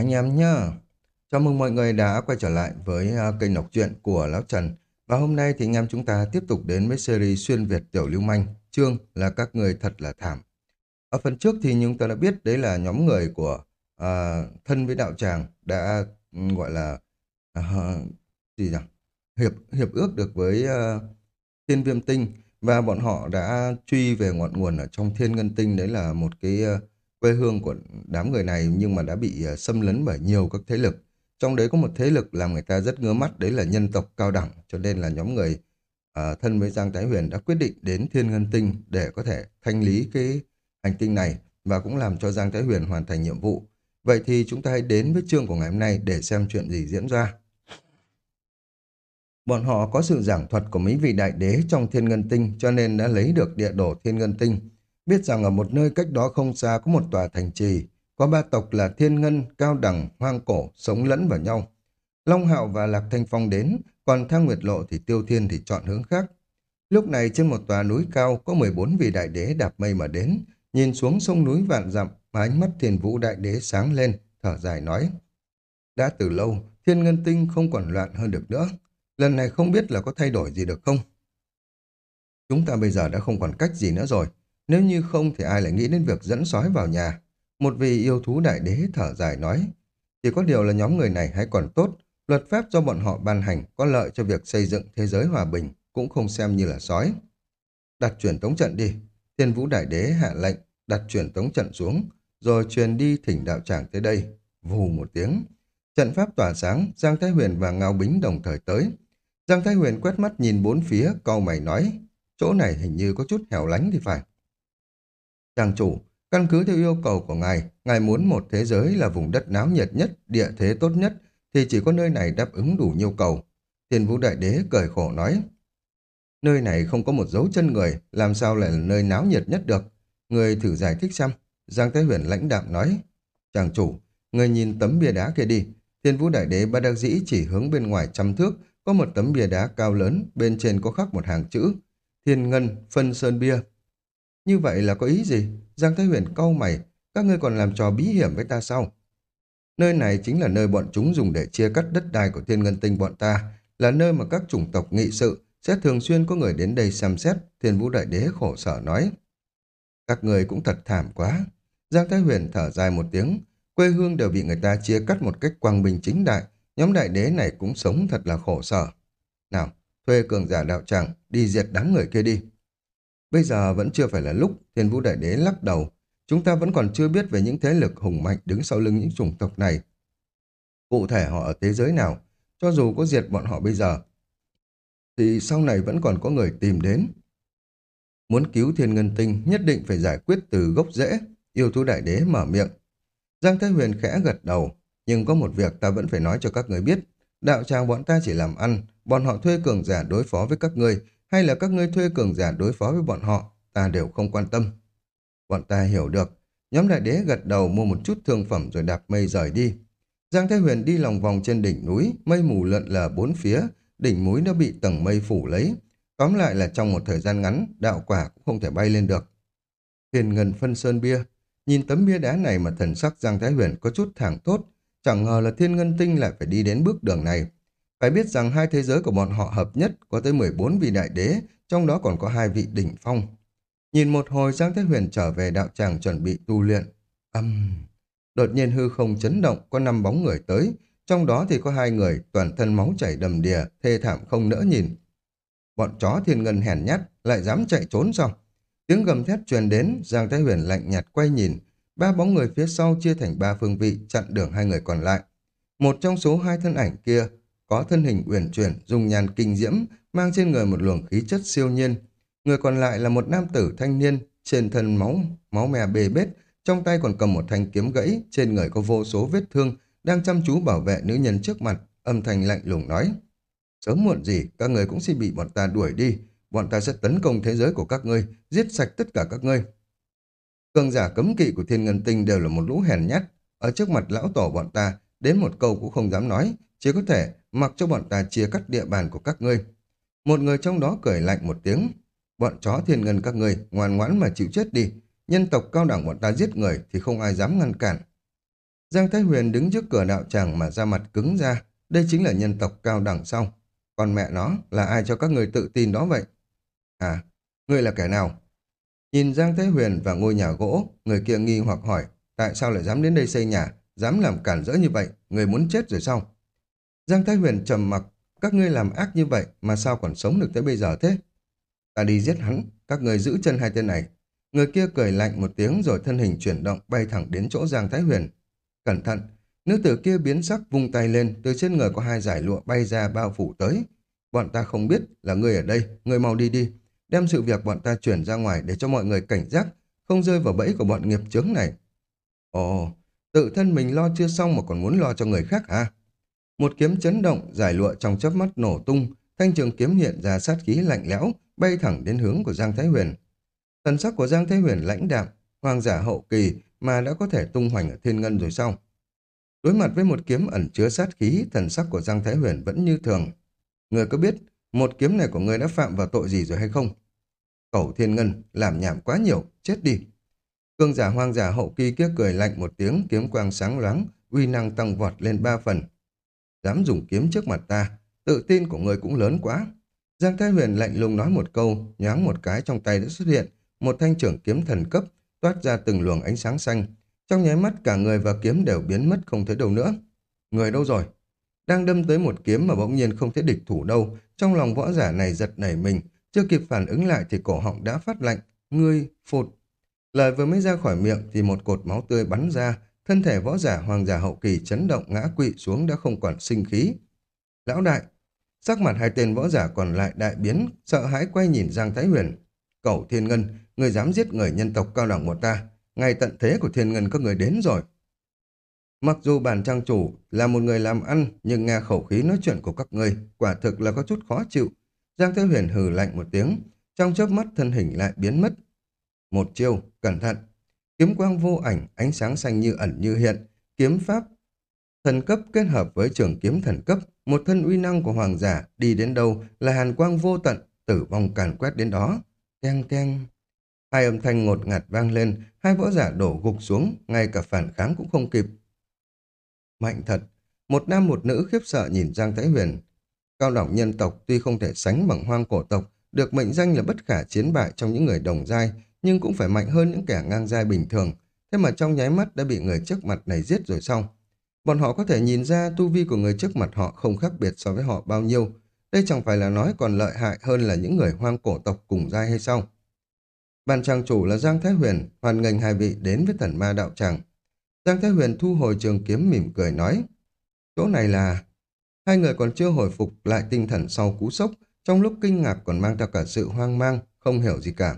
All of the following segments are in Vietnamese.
Anh em nhá, chào mừng mọi người đã quay trở lại với à, kênh đọc truyện của Lão Trần. Và hôm nay thì anh em chúng ta tiếp tục đến với series xuyên Việt tiểu lưu manh, chương là các người thật là thảm. Ở phần trước thì chúng ta đã biết đấy là nhóm người của à, thân với đạo tràng đã ừ, gọi là à, gì nhỉ? hiệp hiệp ước được với à, thiên viêm tinh và bọn họ đã truy về ngọn nguồn ở trong thiên ngân tinh đấy là một cái uh, quê hương của đám người này nhưng mà đã bị ờ, xâm lấn bởi nhiều các thế lực. Trong đấy có một thế lực làm người ta rất ngứa mắt, đấy là nhân tộc cao đẳng, cho nên là nhóm người uh, thân với Giang Thái Huyền đã quyết định đến Thiên Ngân Tinh để có thể thanh lý cái hành tinh này và cũng làm cho Giang Thái Huyền hoàn thành nhiệm vụ. Vậy thì chúng ta hãy đến với chương của ngày hôm nay để xem chuyện gì diễn ra. Bọn họ có sự giảng thuật của mấy vị đại đế trong Thiên Ngân Tinh cho nên đã lấy được địa đồ Thiên Ngân Tinh biết rằng ở một nơi cách đó không xa có một tòa thành trì, có ba tộc là Thiên Ngân, Cao Đẳng, Hoang Cổ sống lẫn vào nhau. Long Hạo và Lạc Thanh Phong đến, còn Thang Nguyệt Lộ thì Tiêu Thiên thì chọn hướng khác. Lúc này trên một tòa núi cao có 14 vị đại đế đạp mây mà đến, nhìn xuống sông núi vạn dặm mà ánh mắt thiên vũ đại đế sáng lên, thở dài nói. Đã từ lâu, thiên ngân tinh không còn loạn hơn được nữa. Lần này không biết là có thay đổi gì được không? Chúng ta bây giờ đã không còn cách gì nữa rồi. Nếu như không thì ai lại nghĩ đến việc dẫn sói vào nhà. Một vị yêu thú đại đế thở dài nói. Chỉ có điều là nhóm người này hay còn tốt. Luật pháp do bọn họ ban hành có lợi cho việc xây dựng thế giới hòa bình, cũng không xem như là sói. Đặt chuyển tống trận đi. Thiên vũ đại đế hạ lệnh, đặt chuyển tống trận xuống, rồi truyền đi thỉnh đạo tràng tới đây. Vù một tiếng. Trận pháp tỏa sáng, Giang Thái Huyền và Ngao Bính đồng thời tới. Giang Thái Huyền quét mắt nhìn bốn phía, câu mày nói, chỗ này hình như có chút hẻo lánh thì phải. Chàng chủ, căn cứ theo yêu cầu của ngài, ngài muốn một thế giới là vùng đất náo nhiệt nhất, địa thế tốt nhất, thì chỉ có nơi này đáp ứng đủ nhu cầu. Thiên vũ đại đế cười khổ nói, nơi này không có một dấu chân người, làm sao lại là nơi náo nhiệt nhất được? Người thử giải thích xem. Giang Thái Huyền lãnh đạm nói, chàng chủ, người nhìn tấm bia đá kia đi. Thiên vũ đại đế ba đắc dĩ chỉ hướng bên ngoài trăm thước, có một tấm bia đá cao lớn, bên trên có khắc một hàng chữ, Thiên Ngân, Phân Sơn Bia. Như vậy là có ý gì? Giang Thái Huyền câu mày, các ngươi còn làm trò bí hiểm với ta sao? Nơi này chính là nơi bọn chúng dùng để chia cắt đất đai của thiên ngân tinh bọn ta, là nơi mà các chủng tộc nghị sự sẽ thường xuyên có người đến đây xem xét, thiên vũ đại đế khổ sở nói. Các người cũng thật thảm quá. Giang Thái Huyền thở dài một tiếng, quê hương đều bị người ta chia cắt một cách quang bình chính đại, nhóm đại đế này cũng sống thật là khổ sở. Nào, thuê cường giả đạo tràng, đi diệt đám người kia đi. Bây giờ vẫn chưa phải là lúc, thiên vũ đại đế lắc đầu. Chúng ta vẫn còn chưa biết về những thế lực hùng mạnh đứng sau lưng những chủng tộc này. Cụ thể họ ở thế giới nào, cho dù có diệt bọn họ bây giờ, thì sau này vẫn còn có người tìm đến. Muốn cứu thiên ngân tinh, nhất định phải giải quyết từ gốc rễ, yêu thú đại đế mở miệng. Giang Thái Huyền khẽ gật đầu, nhưng có một việc ta vẫn phải nói cho các người biết. Đạo tràng bọn ta chỉ làm ăn, bọn họ thuê cường giả đối phó với các ngươi, hay là các ngươi thuê cường giả đối phó với bọn họ, ta đều không quan tâm. Bọn ta hiểu được. Nhóm đại đế gật đầu mua một chút thương phẩm rồi đạp mây rời đi. Giang Thái Huyền đi lòng vòng trên đỉnh núi, mây mù lợn lờ bốn phía, đỉnh núi đã bị tầng mây phủ lấy. Tóm lại là trong một thời gian ngắn, đạo quả cũng không thể bay lên được. Huyền ngân phân sơn bia, nhìn tấm bia đá này mà thần sắc Giang Thái Huyền có chút thẳng tốt, chẳng ngờ là thiên ngân tinh lại phải đi đến bước đường này. Phải biết rằng hai thế giới của bọn họ hợp nhất có tới 14 vị đại đế, trong đó còn có hai vị đỉnh phong. Nhìn một hồi Giang Thế Huyền trở về đạo tràng chuẩn bị tu luyện. Âm... Um... Đột nhiên hư không chấn động, có năm bóng người tới, trong đó thì có hai người toàn thân máu chảy đầm đìa, thê thảm không nỡ nhìn. Bọn chó thiên ngân hèn nhát, lại dám chạy trốn sao? Tiếng gầm thét truyền đến, Giang Thái Huyền lạnh nhạt quay nhìn, ba bóng người phía sau chia thành ba phương vị chặn đường hai người còn lại. Một trong số hai thân ảnh kia có thân hình uyển chuyển, dùng nhàn kinh diễm, mang trên người một luồng khí chất siêu nhiên. Người còn lại là một nam tử thanh niên, trên thân máu, máu me bề bết, trong tay còn cầm một thanh kiếm gãy, trên người có vô số vết thương, đang chăm chú bảo vệ nữ nhân trước mặt, âm thanh lạnh lùng nói. Sớm muộn gì, các người cũng sẽ bị bọn ta đuổi đi, bọn ta sẽ tấn công thế giới của các ngươi, giết sạch tất cả các ngươi. Cường giả cấm kỵ của thiên ngân tinh đều là một lũ hèn nhát, ở trước mặt lão tổ bọn ta, đến một câu cũng không dám nói, chỉ có thể mặc cho bọn ta chia cắt địa bàn của các ngươi. Một người trong đó cười lạnh một tiếng. Bọn chó thiên ngân các ngươi ngoan ngoãn mà chịu chết đi. Nhân tộc cao đẳng bọn ta giết người thì không ai dám ngăn cản. Giang Thái Huyền đứng trước cửa đạo tràng mà ra mặt cứng ra. Đây chính là nhân tộc cao đẳng sau. Còn mẹ nó là ai cho các người tự tin đó vậy? À, ngươi là kẻ nào? Nhìn Giang Thái Huyền và ngôi nhà gỗ, người kia nghi hoặc hỏi, tại sao lại dám đến đây xây nhà, dám làm cản rỡ như vậy, người muốn chết rồi sao? Giang Thái Huyền trầm mặc, các ngươi làm ác như vậy mà sao còn sống được tới bây giờ thế? Ta đi giết hắn, các ngươi giữ chân hai tên này. Người kia cười lạnh một tiếng rồi thân hình chuyển động bay thẳng đến chỗ Giang Thái Huyền. Cẩn thận, nữ tử kia biến sắc vung tay lên, từ trên người có hai giải lụa bay ra bao phủ tới. Bọn ta không biết là người ở đây, người mau đi đi. Đem sự việc bọn ta chuyển ra ngoài để cho mọi người cảnh giác, không rơi vào bẫy của bọn nghiệp chướng này. Ồ, tự thân mình lo chưa xong mà còn muốn lo cho người khác à? Một kiếm chấn động, giải lụa trong chớp mắt nổ tung, thanh trường kiếm hiện ra sát khí lạnh lẽo, bay thẳng đến hướng của Giang Thái Huyền. Thần sắc của Giang Thái Huyền lãnh đạm, hoàng giả hậu kỳ mà đã có thể tung hoành ở thiên ngân rồi sao? Đối mặt với một kiếm ẩn chứa sát khí, thần sắc của Giang Thái Huyền vẫn như thường. Người có biết một kiếm này của người đã phạm vào tội gì rồi hay không? Cẩu thiên ngân, làm nhảm quá nhiều, chết đi. Cương giả hoang giả hậu kỳ kia cười lạnh một tiếng, kiếm quang sáng loáng, uy năng tăng vọt lên ba phần. Dám dùng kiếm trước mặt ta, tự tin của người cũng lớn quá. Giang Thái Huyền lạnh lùng nói một câu, nhoáng một cái trong tay đã xuất hiện, một thanh trưởng kiếm thần cấp, toát ra từng luồng ánh sáng xanh. Trong nháy mắt cả người và kiếm đều biến mất không thấy đâu nữa. Người đâu rồi? Đang đâm tới một kiếm mà bỗng nhiên không thấy địch thủ đâu, trong lòng võ giả này giật nảy mình, chưa kịp phản ứng lại thì cổ họng đã phát lạnh, ngươi, phụt. Lời vừa mới ra khỏi miệng thì một cột máu tươi bắn ra, thân thể võ giả hoàng giả hậu kỳ chấn động ngã quỵ xuống đã không còn sinh khí. Lão đại, sắc mặt hai tên võ giả còn lại đại biến, sợ hãi quay nhìn Giang Thái Huyền. Cẩu Thiên Ngân, người dám giết người nhân tộc cao đẳng một ta, ngay tận thế của Thiên Ngân các người đến rồi. Mặc dù bản trang chủ là một người làm ăn, nhưng nghe khẩu khí nói chuyện của các người, quả thực là có chút khó chịu. Giang thái Huyền hừ lạnh một tiếng, trong chớp mắt thân hình lại biến mất. Một chiêu, cẩn thận. Kiếm quang vô ảnh, ánh sáng xanh như ẩn như hiện, kiếm pháp thần cấp kết hợp với trường kiếm thần cấp, một thân uy năng của hoàng giả đi đến đâu là hàn quang vô tận, tử vong càn quét đến đó. Keng keng. Hai âm thanh ngột ngạt vang lên, hai võ giả đổ gục xuống, ngay cả phản kháng cũng không kịp. Mạnh thật, một nam một nữ khiếp sợ nhìn Giang Thái Huyền. Cao đẳng nhân tộc tuy không thể sánh bằng hoang cổ tộc, được mệnh danh là bất khả chiến bại trong những người đồng giai, nhưng cũng phải mạnh hơn những kẻ ngang giai bình thường. Thế mà trong nháy mắt đã bị người trước mặt này giết rồi xong. Bọn họ có thể nhìn ra tu vi của người trước mặt họ không khác biệt so với họ bao nhiêu. Đây chẳng phải là nói còn lợi hại hơn là những người hoang cổ tộc cùng giai hay sao? Bàn trang chủ là Giang Thái Huyền, hoàn nghênh hai vị đến với thần ma đạo tràng. Giang Thái Huyền thu hồi trường kiếm mỉm cười nói. Chỗ này là... Hai người còn chưa hồi phục lại tinh thần sau cú sốc, trong lúc kinh ngạc còn mang theo cả sự hoang mang, không hiểu gì cả.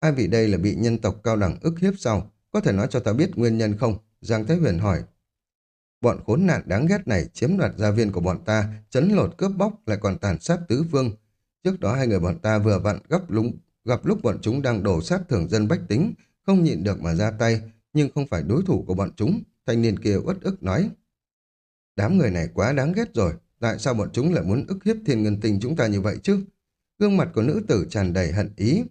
Hai vị đây là bị nhân tộc cao đẳng ức hiếp sau, có thể nói cho ta biết nguyên nhân không? Giang Thái Huyền hỏi. Bọn khốn nạn đáng ghét này chiếm đoạt gia viên của bọn ta, chấn lột cướp bóc lại còn tàn sát tứ phương. Trước đó hai người bọn ta vừa vặn gấp lúng, gặp lúc bọn chúng đang đổ sát thường dân bách tính, không nhịn được mà ra tay, nhưng không phải đối thủ của bọn chúng. Thanh niên kia uất ức nói. Đám người này quá đáng ghét rồi, tại sao bọn chúng lại muốn ức hiếp thiên ngân tình chúng ta như vậy chứ? Gương mặt của nữ tử tràn đầy hận ý.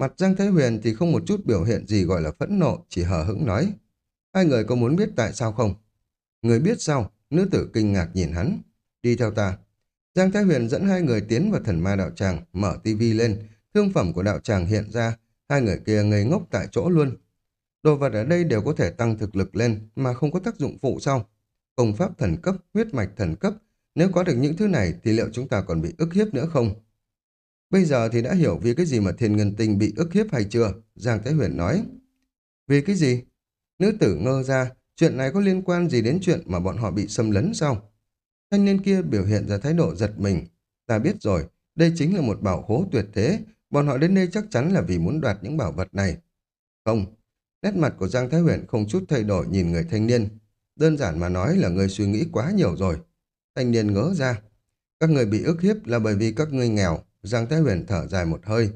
Mặt Giang Thái Huyền thì không một chút biểu hiện gì gọi là phẫn nộ, chỉ hờ hững nói. Hai người có muốn biết tại sao không? Người biết sao? Nữ tử kinh ngạc nhìn hắn. Đi theo ta. Giang Thái Huyền dẫn hai người tiến vào thần ma đạo tràng, mở tivi lên. Thương phẩm của đạo tràng hiện ra. Hai người kia ngây ngốc tại chỗ luôn. Đồ vật ở đây đều có thể tăng thực lực lên mà không có tác dụng phụ sao? Công pháp thần cấp, huyết mạch thần cấp. Nếu có được những thứ này thì liệu chúng ta còn bị ức hiếp nữa không? Bây giờ thì đã hiểu vì cái gì mà thiên ngân tinh bị ức hiếp hay chưa? Giang Thái Huyền nói. Vì cái gì? Nữ tử ngơ ra, chuyện này có liên quan gì đến chuyện mà bọn họ bị xâm lấn sao? Thanh niên kia biểu hiện ra thái độ giật mình. Ta biết rồi, đây chính là một bảo hố tuyệt thế, bọn họ đến đây chắc chắn là vì muốn đoạt những bảo vật này. Không, nét mặt của Giang Thái Huyền không chút thay đổi nhìn người thanh niên. Đơn giản mà nói là người suy nghĩ quá nhiều rồi. Thanh niên ngỡ ra. Các người bị ức hiếp là bởi vì các ngươi nghèo. Giang Thái Huyền thở dài một hơi.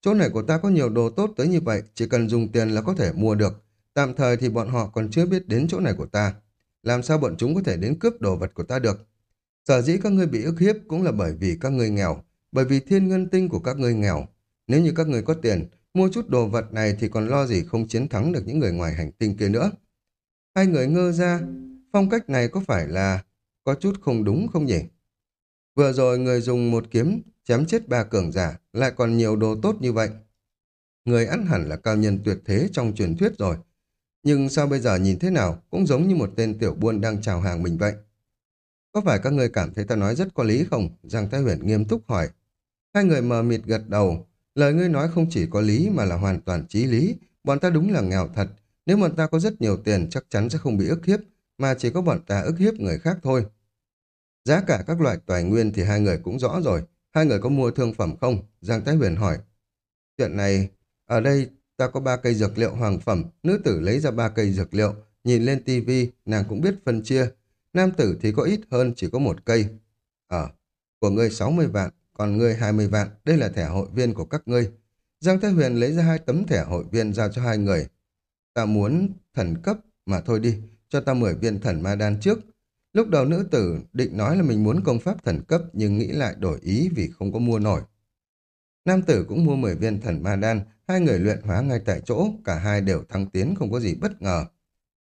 Chỗ này của ta có nhiều đồ tốt tới như vậy, chỉ cần dùng tiền là có thể mua được. Tạm thời thì bọn họ còn chưa biết đến chỗ này của ta. Làm sao bọn chúng có thể đến cướp đồ vật của ta được? Sở dĩ các ngươi bị ức hiếp cũng là bởi vì các ngươi nghèo, bởi vì thiên ngân tinh của các ngươi nghèo. Nếu như các ngươi có tiền, mua chút đồ vật này thì còn lo gì không chiến thắng được những người ngoài hành tinh kia nữa. Hai người ngơ ra, phong cách này có phải là có chút không đúng không nhỉ? Vừa rồi người dùng một kiếm chém chết ba cường giả, lại còn nhiều đồ tốt như vậy. Người ăn hẳn là cao nhân tuyệt thế trong truyền thuyết rồi. Nhưng sao bây giờ nhìn thế nào cũng giống như một tên tiểu buôn đang chào hàng mình vậy. Có phải các người cảm thấy ta nói rất có lý không? Giang Thái Huyền nghiêm túc hỏi. Hai người mờ mịt gật đầu. Lời ngươi nói không chỉ có lý mà là hoàn toàn trí lý. Bọn ta đúng là nghèo thật. Nếu bọn ta có rất nhiều tiền chắc chắn sẽ không bị ức hiếp, mà chỉ có bọn ta ức hiếp người khác thôi. Giá cả các loại tài nguyên thì hai người cũng rõ rồi. Hai người có mua thương phẩm không? Giang Thái Huyền hỏi. Chuyện này, ở đây ta có ba cây dược liệu hoàng phẩm. Nữ tử lấy ra ba cây dược liệu. Nhìn lên tivi nàng cũng biết phân chia. Nam tử thì có ít hơn, chỉ có một cây. Ờ, của ngươi 60 vạn, còn ngươi 20 vạn. Đây là thẻ hội viên của các ngươi. Giang Thái Huyền lấy ra hai tấm thẻ hội viên giao cho hai người. Ta muốn thần cấp, mà thôi đi, cho ta 10 viên thần ma đan trước. Lúc đầu nữ tử định nói là mình muốn công pháp thần cấp nhưng nghĩ lại đổi ý vì không có mua nổi. Nam tử cũng mua 10 viên thần ma đan, hai người luyện hóa ngay tại chỗ, cả hai đều thăng tiến không có gì bất ngờ.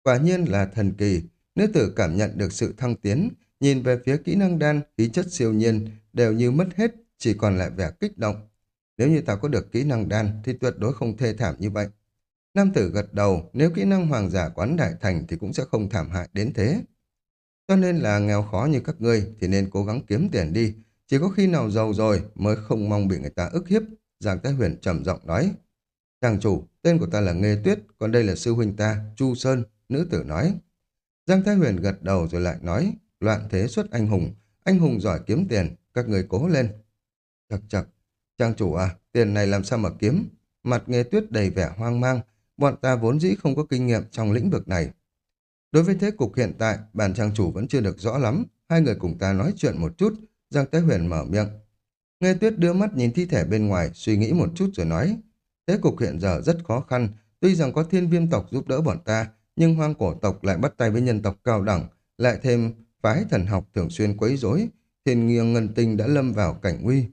Quả nhiên là thần kỳ, nữ tử cảm nhận được sự thăng tiến, nhìn về phía kỹ năng đan, khí chất siêu nhiên, đều như mất hết, chỉ còn lại vẻ kích động. Nếu như ta có được kỹ năng đan thì tuyệt đối không thê thảm như vậy. Nam tử gật đầu, nếu kỹ năng hoàng giả quán đại thành thì cũng sẽ không thảm hại đến thế. Cho nên là nghèo khó như các ngươi thì nên cố gắng kiếm tiền đi. Chỉ có khi nào giàu rồi mới không mong bị người ta ức hiếp. Giang Thái Huyền trầm giọng nói. Chàng chủ, tên của ta là Nghê Tuyết, còn đây là sư huynh ta, Chu Sơn, nữ tử nói. Giang Thái Huyền gật đầu rồi lại nói, loạn thế xuất anh hùng, anh hùng giỏi kiếm tiền, các người cố lên. Chật chật, chàng chủ à, tiền này làm sao mà kiếm? Mặt Nghê Tuyết đầy vẻ hoang mang, bọn ta vốn dĩ không có kinh nghiệm trong lĩnh vực này. Đối với thế cục hiện tại, bản trang chủ vẫn chưa được rõ lắm. Hai người cùng ta nói chuyện một chút. Giang Tế Huyền mở miệng. Nghe Tuyết đưa mắt nhìn thi thể bên ngoài, suy nghĩ một chút rồi nói. Thế cục hiện giờ rất khó khăn. Tuy rằng có thiên viêm tộc giúp đỡ bọn ta, nhưng hoang cổ tộc lại bắt tay với nhân tộc cao đẳng, lại thêm phái thần học thường xuyên quấy rối, thiên nghiêng ngân tinh đã lâm vào cảnh nguy.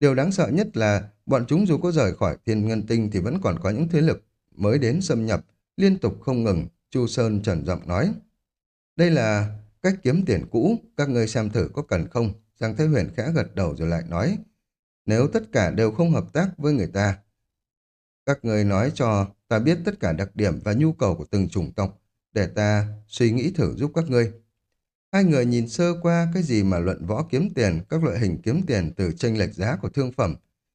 Điều đáng sợ nhất là bọn chúng dù có rời khỏi thiên ngân tinh thì vẫn còn có những thế lực mới đến xâm nhập, liên tục không ngừng, Chu Sơn trần giọng nói. Đây là cách kiếm tiền cũ, các ngươi xem thử có cần không? Giang Thế Huyền khẽ gật đầu rồi lại nói. Nếu tất cả đều không hợp tác với người ta, các người nói cho ta biết tất cả đặc điểm và nhu cầu của từng chủng tộc, để ta suy nghĩ thử giúp các ngươi. Hai người nhìn sơ qua cái gì mà luận võ kiếm tiền, các loại hình kiếm tiền từ tranh lệch giá của thương phẩm.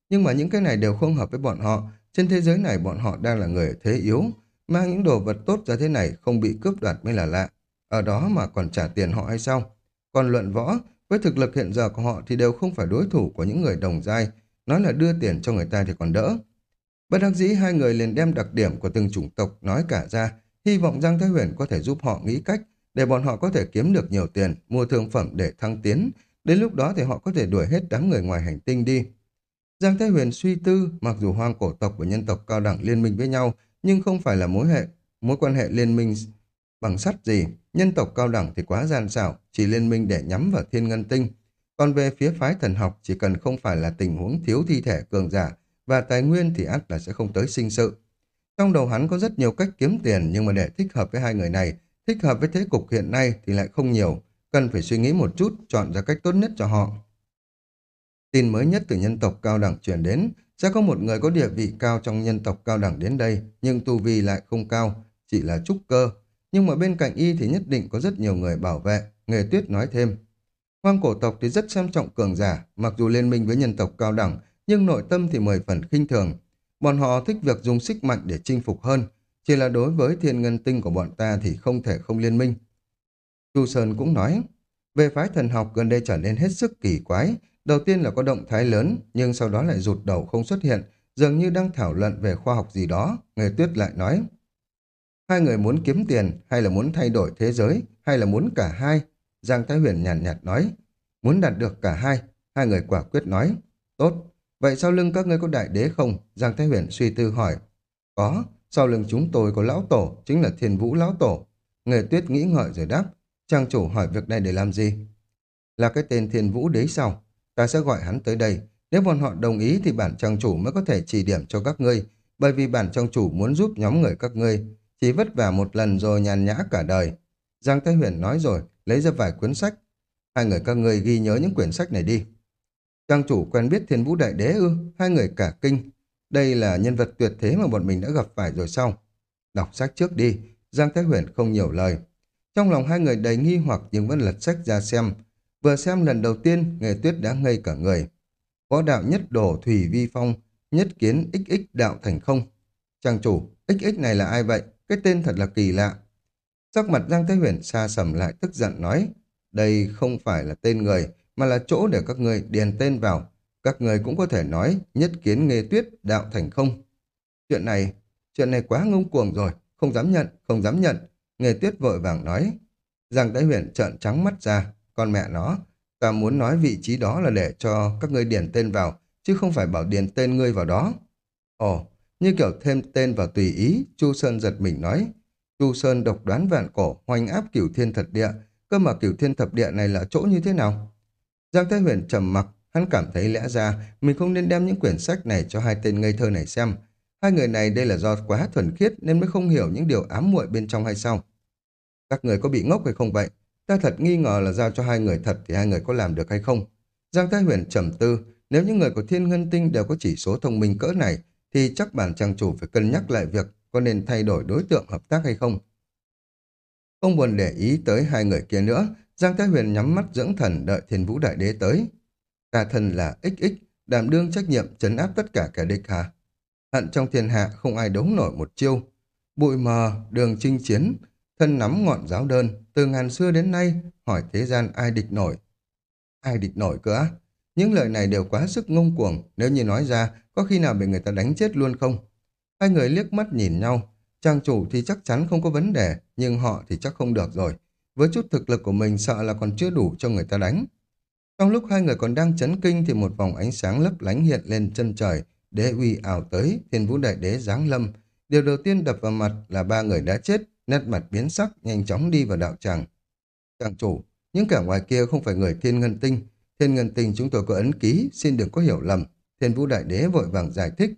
Nhưng mà những cái này đều không hợp với bọn họ. Trên thế giới này bọn họ đang là người thế yếu, Mang những đồ vật tốt ra thế này không bị cướp đoạt mới là lạ. Ở đó mà còn trả tiền họ hay sao? Còn luận võ, với thực lực hiện giờ của họ thì đều không phải đối thủ của những người đồng giai. Nói là đưa tiền cho người ta thì còn đỡ. Bất đắc dĩ hai người liền đem đặc điểm của từng chủng tộc nói cả ra, hy vọng Giang Thái Huyền có thể giúp họ nghĩ cách để bọn họ có thể kiếm được nhiều tiền, mua thương phẩm để thăng tiến. Đến lúc đó thì họ có thể đuổi hết đám người ngoài hành tinh đi. Giang Thái Huyền suy tư, mặc dù hoang cổ tộc và nhân tộc cao đẳng liên minh với nhau, nhưng không phải là mối hệ, mối quan hệ liên minh bằng sắt gì. Nhân tộc cao đẳng thì quá gian xảo, chỉ liên minh để nhắm vào thiên ngân tinh. Còn về phía phái thần học chỉ cần không phải là tình huống thiếu thi thể cường giả và tài nguyên thì ắt là sẽ không tới sinh sự. Trong đầu hắn có rất nhiều cách kiếm tiền nhưng mà để thích hợp với hai người này, thích hợp với thế cục hiện nay thì lại không nhiều. Cần phải suy nghĩ một chút, chọn ra cách tốt nhất cho họ. Tin mới nhất từ nhân tộc cao đẳng truyền đến, sẽ có một người có địa vị cao trong nhân tộc cao đẳng đến đây, nhưng tu vi lại không cao, chỉ là trúc cơ. Nhưng mà bên cạnh y thì nhất định có rất nhiều người bảo vệ, nghề tuyết nói thêm. Hoang cổ tộc thì rất xem trọng cường giả, mặc dù liên minh với nhân tộc cao đẳng, nhưng nội tâm thì mười phần khinh thường. Bọn họ thích việc dùng sức mạnh để chinh phục hơn, chỉ là đối với thiên ngân tinh của bọn ta thì không thể không liên minh. Chu Sơn cũng nói, về phái thần học gần đây trở nên hết sức kỳ quái, Đầu tiên là có động thái lớn, nhưng sau đó lại rụt đầu không xuất hiện, dường như đang thảo luận về khoa học gì đó. người tuyết lại nói, hai người muốn kiếm tiền, hay là muốn thay đổi thế giới, hay là muốn cả hai? Giang Thái Huyền nhàn nhạt, nhạt nói, muốn đạt được cả hai. Hai người quả quyết nói, tốt, vậy sau lưng các ngươi có đại đế không? Giang Thái Huyền suy tư hỏi, có, sau lưng chúng tôi có lão tổ, chính là thiên vũ lão tổ. người tuyết nghĩ ngợi rồi đáp, trang chủ hỏi việc này để làm gì? Là cái tên thiên vũ đế sau ta sẽ gọi hắn tới đây. Nếu bọn họ đồng ý thì bản trang chủ mới có thể chỉ điểm cho các ngươi, bởi vì bản trang chủ muốn giúp nhóm người các ngươi. chỉ vất vả một lần rồi nhàn nhã cả đời. Giang Thái Huyền nói rồi, lấy ra vài cuốn sách. Hai người các ngươi ghi nhớ những quyển sách này đi. Trang chủ quen biết thiên vũ đại đế ư, hai người cả kinh. Đây là nhân vật tuyệt thế mà bọn mình đã gặp phải rồi sao? Đọc sách trước đi, Giang Thái Huyền không nhiều lời. Trong lòng hai người đầy nghi hoặc nhưng vẫn lật sách ra xem. Vừa xem lần đầu tiên, nghề tuyết đã ngây cả người. Võ đạo nhất đổ thủy vi phong, nhất kiến XX đạo thành không. Trang chủ, XX này là ai vậy? Cái tên thật là kỳ lạ. Sắc mặt Giang Thái Huyền xa sầm lại tức giận nói, đây không phải là tên người, mà là chỗ để các người điền tên vào. Các người cũng có thể nói nhất kiến nghề tuyết đạo thành không. Chuyện này, chuyện này quá ngông cuồng rồi, không dám nhận, không dám nhận. Nghề tuyết vội vàng nói. Giang Thái Huyền trợn trắng mắt ra, con mẹ nó, ta muốn nói vị trí đó là để cho các ngươi điền tên vào, chứ không phải bảo điền tên ngươi vào đó. Ồ, như kiểu thêm tên vào tùy ý, Chu Sơn giật mình nói. Chu Sơn độc đoán vạn cổ, hoành áp cửu thiên thật địa, cơ mà cửu thiên thập địa này là chỗ như thế nào? Giang Thái Huyền trầm mặc, hắn cảm thấy lẽ ra mình không nên đem những quyển sách này cho hai tên ngây thơ này xem. Hai người này đây là do quá thuần khiết nên mới không hiểu những điều ám muội bên trong hay sao? Các người có bị ngốc hay không vậy? Ta thật nghi ngờ là giao cho hai người thật thì hai người có làm được hay không? Giang Thái Huyền trầm tư, nếu những người của Thiên Ngân Tinh đều có chỉ số thông minh cỡ này thì chắc bản trang chủ phải cân nhắc lại việc có nên thay đổi đối tượng hợp tác hay không. Không buồn để ý tới hai người kia nữa, Giang Thái Huyền nhắm mắt dưỡng thần đợi thiên vũ đại đế tới. Ta thần là XX, đảm đương trách nhiệm chấn áp tất cả kẻ địch hả? Hận trong thiên hạ không ai đấu nổi một chiêu. Bụi mờ, đường chinh chiến, thân nắm ngọn giáo đơn, từ ngàn xưa đến nay, hỏi thế gian ai địch nổi. Ai địch nổi cơ á? Những lời này đều quá sức ngông cuồng, nếu như nói ra, có khi nào bị người ta đánh chết luôn không? Hai người liếc mắt nhìn nhau, trang chủ thì chắc chắn không có vấn đề, nhưng họ thì chắc không được rồi. Với chút thực lực của mình sợ là còn chưa đủ cho người ta đánh. Trong lúc hai người còn đang chấn kinh thì một vòng ánh sáng lấp lánh hiện lên chân trời, đế uy ảo tới, thiên vũ đại đế giáng lâm. Điều đầu tiên đập vào mặt là ba người đã chết, nét mặt biến sắc, nhanh chóng đi vào đạo tràng. Tràng chủ, những kẻ ngoài kia không phải người thiên ngân tinh. Thiên ngân tinh chúng tôi có ấn ký, xin đừng có hiểu lầm. Thiên vũ đại đế vội vàng giải thích.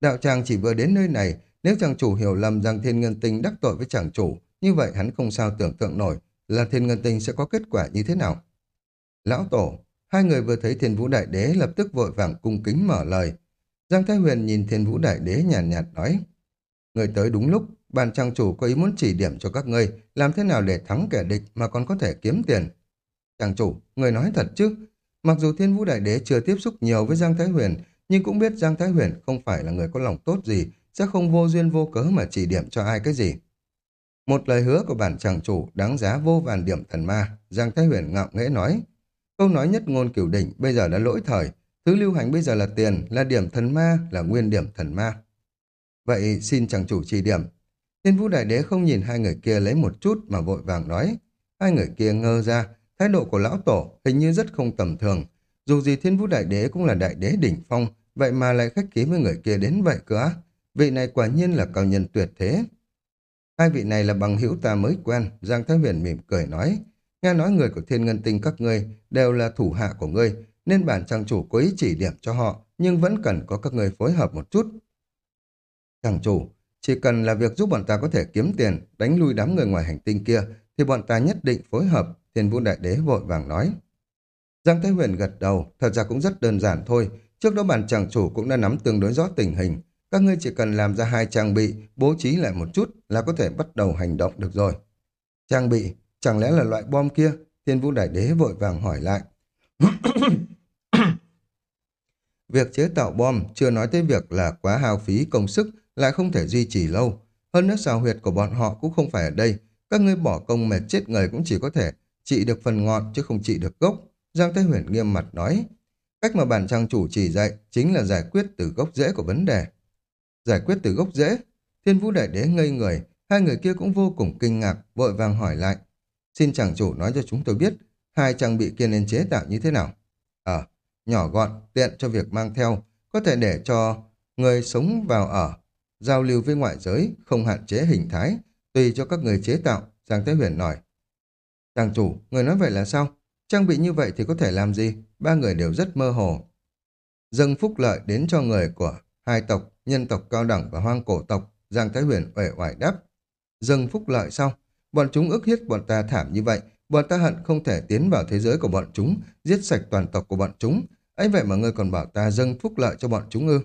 Đạo tràng chỉ vừa đến nơi này, nếu chàng chủ hiểu lầm rằng thiên ngân tinh đắc tội với chàng chủ, như vậy hắn không sao tưởng tượng nổi là thiên ngân tinh sẽ có kết quả như thế nào. Lão Tổ, hai người vừa thấy thiên vũ đại đế lập tức vội vàng cung kính mở lời. Giang Thái Huyền nhìn thiên vũ đại đế nhàn nhạt, nhạt nói, Người tới đúng lúc, bàn trang chủ có ý muốn chỉ điểm cho các ngươi làm thế nào để thắng kẻ địch mà còn có thể kiếm tiền. Trang chủ, người nói thật chứ, mặc dù thiên vũ đại đế chưa tiếp xúc nhiều với Giang Thái Huyền, nhưng cũng biết Giang Thái Huyền không phải là người có lòng tốt gì, sẽ không vô duyên vô cớ mà chỉ điểm cho ai cái gì. Một lời hứa của bản chàng chủ đáng giá vô vàn điểm thần ma, Giang Thái Huyền ngạo nghễ nói. Câu nói nhất ngôn cửu đỉnh bây giờ đã lỗi thời, thứ lưu hành bây giờ là tiền, là điểm thần ma, là nguyên điểm thần ma. Vậy xin chàng chủ chỉ điểm. Thiên vũ đại đế không nhìn hai người kia lấy một chút mà vội vàng nói. Hai người kia ngơ ra, thái độ của lão tổ hình như rất không tầm thường. Dù gì thiên vũ đại đế cũng là đại đế đỉnh phong, vậy mà lại khách khí với người kia đến vậy cơ Vị này quả nhiên là cao nhân tuyệt thế. Hai vị này là bằng hữu ta mới quen, Giang Thái Huyền mỉm cười nói. Nghe nói người của thiên ngân tinh các ngươi đều là thủ hạ của ngươi, nên bản trang chủ có ý chỉ điểm cho họ, nhưng vẫn cần có các ngươi phối hợp một chút. Trang chủ, chỉ cần là việc giúp bọn ta có thể kiếm tiền, đánh lui đám người ngoài hành tinh kia, thì bọn ta nhất định phối hợp, thiên vũ đại đế vội vàng nói. Giang Thái Huyền gật đầu, thật ra cũng rất đơn giản thôi, trước đó bản chàng chủ cũng đã nắm tương đối rõ tình hình, các ngươi chỉ cần làm ra hai trang bị, bố trí lại một chút là có thể bắt đầu hành động được rồi. Trang bị, chẳng lẽ là loại bom kia? Thiên vũ đại đế vội vàng hỏi lại. việc chế tạo bom chưa nói tới việc là quá hao phí công sức lại không thể duy trì lâu. Hơn nữa xào huyệt của bọn họ cũng không phải ở đây. Các ngươi bỏ công mệt chết người cũng chỉ có thể trị được phần ngọn chứ không trị được gốc. Giang Thế Huyền nghiêm mặt nói. Cách mà bản trang chủ chỉ dạy chính là giải quyết từ gốc rễ của vấn đề. Giải quyết từ gốc rễ. Thiên vũ đại đế ngây người, hai người kia cũng vô cùng kinh ngạc, vội vàng hỏi lại. Xin chàng chủ nói cho chúng tôi biết, hai trang bị kia nên chế tạo như thế nào? Ờ, nhỏ gọn, tiện cho việc mang theo, có thể để cho người sống vào ở, giao lưu với ngoại giới, không hạn chế hình thái, tùy cho các người chế tạo, Giang Thế Huyền nói. Chàng chủ, người nói vậy là sao? Trang bị như vậy thì có thể làm gì? Ba người đều rất mơ hồ. Dâng phúc lợi đến cho người của hai tộc, nhân tộc cao đẳng và hoang cổ tộc, Giang Thái Huyền uể oải đáp. Dâng phúc lợi sao? Bọn chúng ức hiếp bọn ta thảm như vậy, bọn ta hận không thể tiến vào thế giới của bọn chúng, giết sạch toàn tộc của bọn chúng. ấy vậy mà ngươi còn bảo ta dâng phúc lợi cho bọn chúng ư?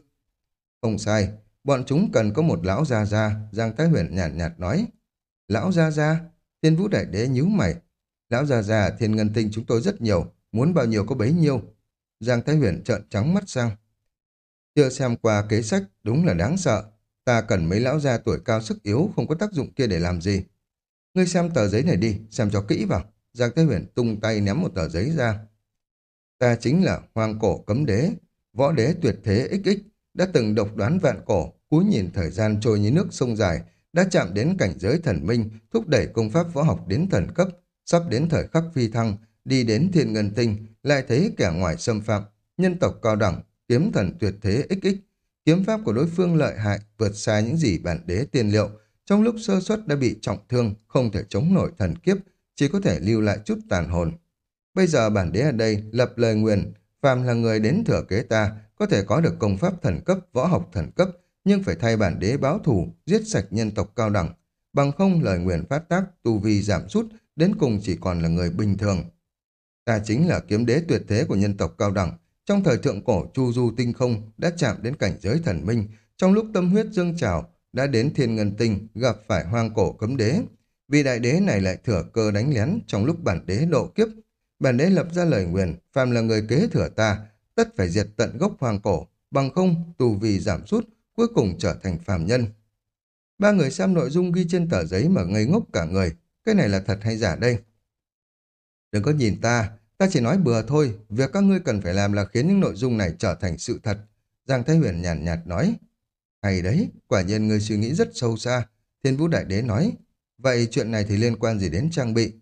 Không sai, bọn chúng cần có một lão gia gia, Giang Thái Huyền nhàn nhạt, nhạt nói. Lão gia gia, thiên vũ đại đế nhíu mày. Lão gia gia, thiên ngân tinh chúng tôi rất nhiều, muốn bao nhiêu có bấy nhiêu. Giang Thái Huyền trợn trắng mắt sang. Chưa xem qua kế sách, đúng là đáng sợ. Ta cần mấy lão gia tuổi cao sức yếu, không có tác dụng kia để làm gì. Ngươi xem tờ giấy này đi, xem cho kỹ vào. Giang Thái Huyền tung tay ném một tờ giấy ra. Ta chính là hoàng cổ cấm đế, võ đế tuyệt thế XX, đã từng độc đoán vạn cổ, cúi nhìn thời gian trôi như nước sông dài, đã chạm đến cảnh giới thần minh, thúc đẩy công pháp võ học đến thần cấp, sắp đến thời khắc phi thăng, đi đến thiên ngân tinh, lại thấy kẻ ngoài xâm phạm, nhân tộc cao đẳng, kiếm thần tuyệt thế XX. Kiếm pháp của đối phương lợi hại, vượt xa những gì bản đế tiền liệu, trong lúc sơ suất đã bị trọng thương, không thể chống nổi thần kiếp, chỉ có thể lưu lại chút tàn hồn. Bây giờ bản đế ở đây lập lời nguyền, Phạm là người đến thừa kế ta, có thể có được công pháp thần cấp, võ học thần cấp, nhưng phải thay bản đế báo thù, giết sạch nhân tộc cao đẳng. Bằng không lời nguyện phát tác, tu vi giảm sút, đến cùng chỉ còn là người bình thường. Ta chính là kiếm đế tuyệt thế của nhân tộc cao đẳng. Trong thời thượng cổ chu du tinh không đã chạm đến cảnh giới thần minh, trong lúc tâm huyết dâng trào đã đến thiên ngân tinh gặp phải hoang cổ cấm đế. Vì đại đế này lại thừa cơ đánh lén trong lúc bản đế độ kiếp. Bản đế lập ra lời nguyền, phàm là người kế thừa ta, tất phải diệt tận gốc hoàng cổ, bằng không tù vì giảm sút, cuối cùng trở thành phàm nhân. Ba người xem nội dung ghi trên tờ giấy mà ngây ngốc cả người, cái này là thật hay giả đây? Đừng có nhìn ta, ta chỉ nói bừa thôi, việc các ngươi cần phải làm là khiến những nội dung này trở thành sự thật. Giang Thái Huyền nhàn nhạt, nhạt nói, hay đấy, quả nhiên ngươi suy nghĩ rất sâu xa. Thiên Vũ Đại Đế nói, vậy chuyện này thì liên quan gì đến trang bị?